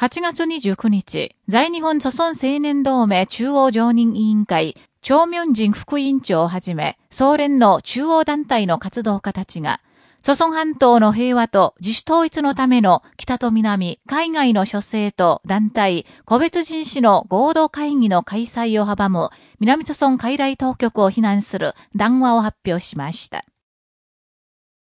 8月29日、在日本祖孫青年同盟中央常任委員会、長明人副委員長をはじめ、総連の中央団体の活動家たちが、祖孫半島の平和と自主統一のための北と南、海外の諸政と団体、個別人士の合同会議の開催を阻む南祖孫海来当局を非難する談話を発表しました。